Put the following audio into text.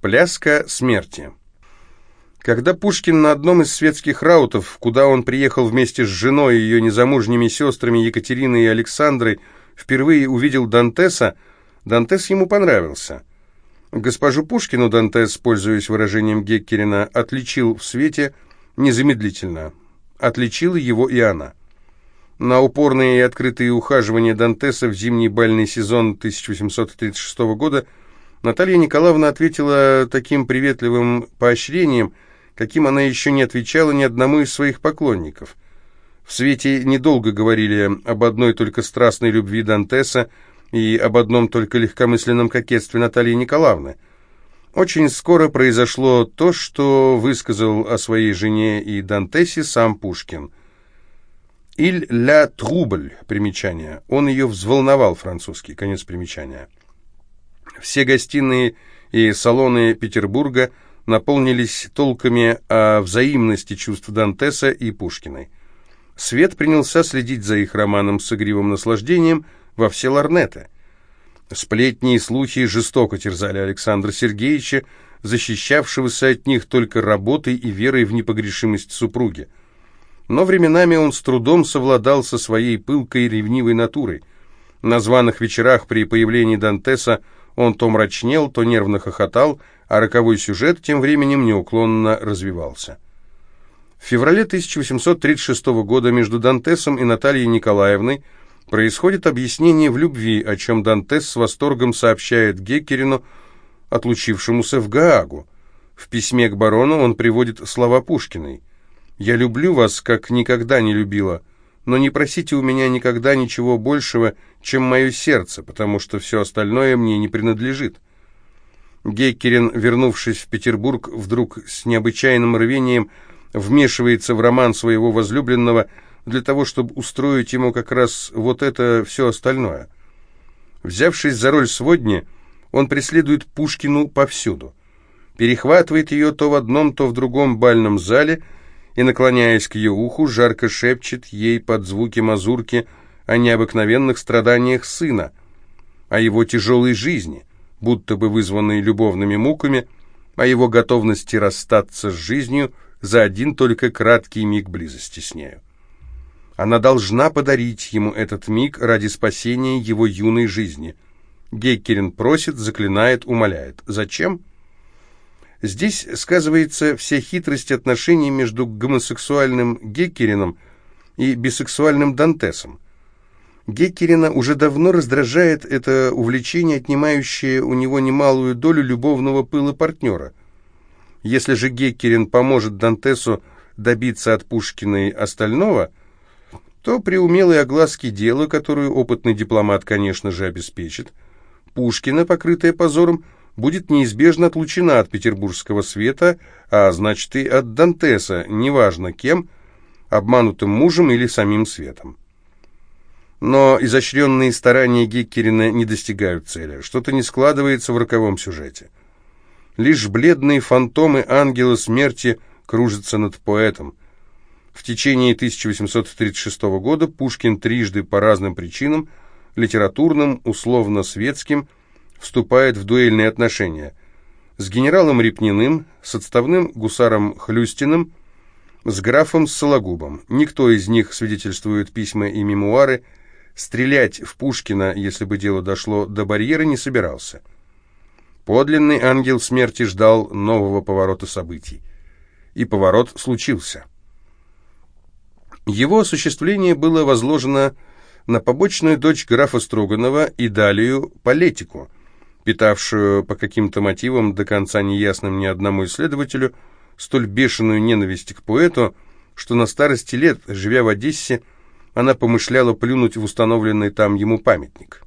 Пляска смерти. Когда Пушкин на одном из светских раутов, куда он приехал вместе с женой и ее незамужними сестрами Екатериной и Александрой, впервые увидел Дантеса, Дантес ему понравился. Госпожу Пушкину Дантес, пользуясь выражением Геккерина, отличил в свете незамедлительно. Отличила его и она. На упорные и открытые ухаживания Дантеса в зимний бальный сезон 1836 года Наталья Николаевна ответила таким приветливым поощрением – каким она еще не отвечала ни одному из своих поклонников. В свете недолго говорили об одной только страстной любви Дантеса и об одном только легкомысленном кокетстве Натальи Николаевны. Очень скоро произошло то, что высказал о своей жене и Дантесе сам Пушкин. «Иль ля трубль» примечание. Он ее взволновал, французский, конец примечания. Все гостиные и салоны Петербурга – наполнились толками о взаимности чувств Дантеса и Пушкиной. Свет принялся следить за их романом с игривым наслаждением во все ларнеты. Сплетни и слухи жестоко терзали Александра Сергеевича, защищавшегося от них только работой и верой в непогрешимость супруги. Но временами он с трудом совладал со своей пылкой и ревнивой натурой. На званых вечерах при появлении Дантеса он то мрачнел, то нервно хохотал, а роковой сюжет тем временем неуклонно развивался. В феврале 1836 года между Дантесом и Натальей Николаевной происходит объяснение в любви, о чем Дантес с восторгом сообщает Геккерину, отлучившемуся в Гаагу. В письме к барону он приводит слова Пушкиной. «Я люблю вас, как никогда не любила, но не просите у меня никогда ничего большего, чем мое сердце, потому что все остальное мне не принадлежит». Гейкерин, вернувшись в Петербург, вдруг с необычайным рвением вмешивается в роман своего возлюбленного для того, чтобы устроить ему как раз вот это все остальное. Взявшись за роль сводни, он преследует Пушкину повсюду. Перехватывает ее то в одном, то в другом бальном зале и, наклоняясь к ее уху, жарко шепчет ей под звуки мазурки о необыкновенных страданиях сына, о его тяжелой жизни, будто бы вызванные любовными муками, о его готовности расстаться с жизнью за один только краткий миг близости с нею. Она должна подарить ему этот миг ради спасения его юной жизни. Гейкерин просит, заклинает, умоляет. Зачем? Здесь сказывается вся хитрость отношений между гомосексуальным Геккерином и бисексуальным Дантесом. Геккерина уже давно раздражает это увлечение, отнимающее у него немалую долю любовного пыла партнера. Если же Геккерин поможет Дантесу добиться от Пушкиной остального, то при умелой огласке дела, которую опытный дипломат, конечно же, обеспечит, Пушкина, покрытая позором, будет неизбежно отлучена от петербургского света, а значит и от Дантеса, неважно кем, обманутым мужем или самим светом. Но изощренные старания Геккерина не достигают цели. Что-то не складывается в роковом сюжете. Лишь бледные фантомы ангела смерти кружатся над поэтом. В течение 1836 года Пушкин трижды по разным причинам, литературным, условно-светским, вступает в дуэльные отношения с генералом Репниным, с отставным гусаром Хлюстиным, с графом Сологубом. Никто из них, свидетельствует письма и мемуары, Стрелять в Пушкина, если бы дело дошло до барьера, не собирался. Подлинный ангел смерти ждал нового поворота событий. И поворот случился. Его осуществление было возложено на побочную дочь графа Строганова и Далию Полетику, питавшую по каким-то мотивам, до конца неясным ни одному исследователю, столь бешеную ненависть к поэту, что на старости лет, живя в Одессе, она помышляла плюнуть в установленный там ему памятник.